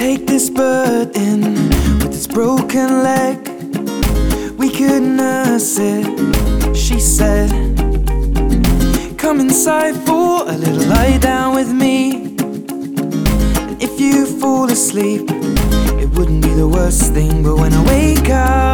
Take this burden with its broken leg. We could nurse it, she said. Come inside for a little lie down with me. And if you fall asleep, it wouldn't be the worst thing. But when I wake up,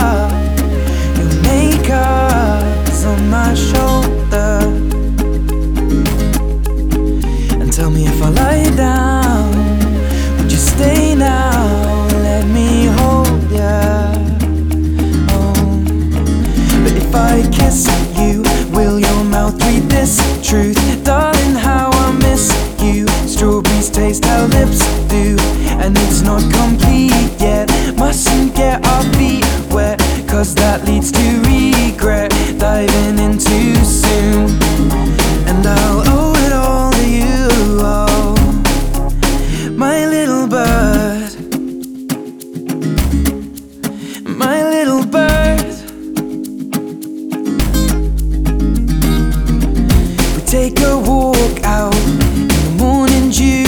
take a walk out in the morning dew.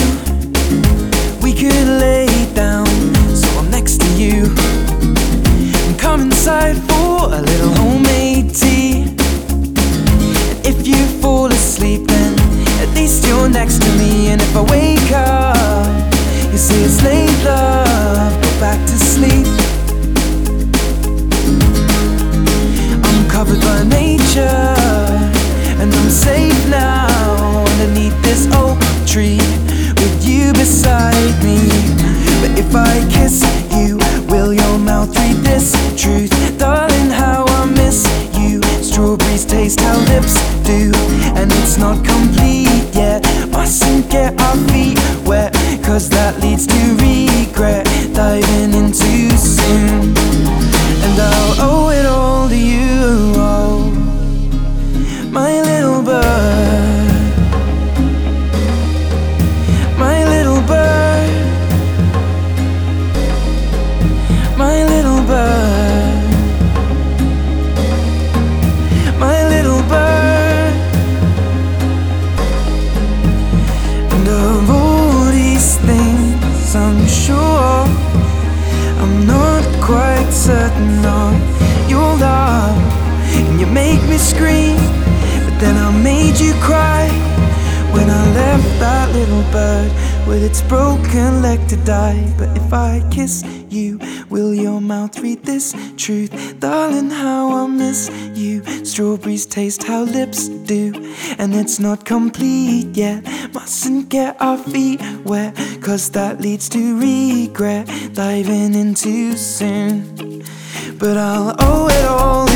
We could lay down, so I'm next to you. And come inside for a little homemade tea. And if you fall asleep, then at least you're next to me. And if I wake up, you say it's late, love, go back to sleep. I'm covered by nature, Strawberries taste how lips do, and it's not complete yet. Mustn't get our feet wet, cause that leads to regret. Diving in too soon, and I'll certain of your love. And you make me scream, but then I made you cry when I left that little bird with its broken leg to die. But if I kiss you, will your mouth read this truth? Darling, how I miss you. Strawberries taste how lips do, and it's not complete yet. Mustn't get our feet wet, cause that leads to regret. Diving in too soon. But I'll owe it all.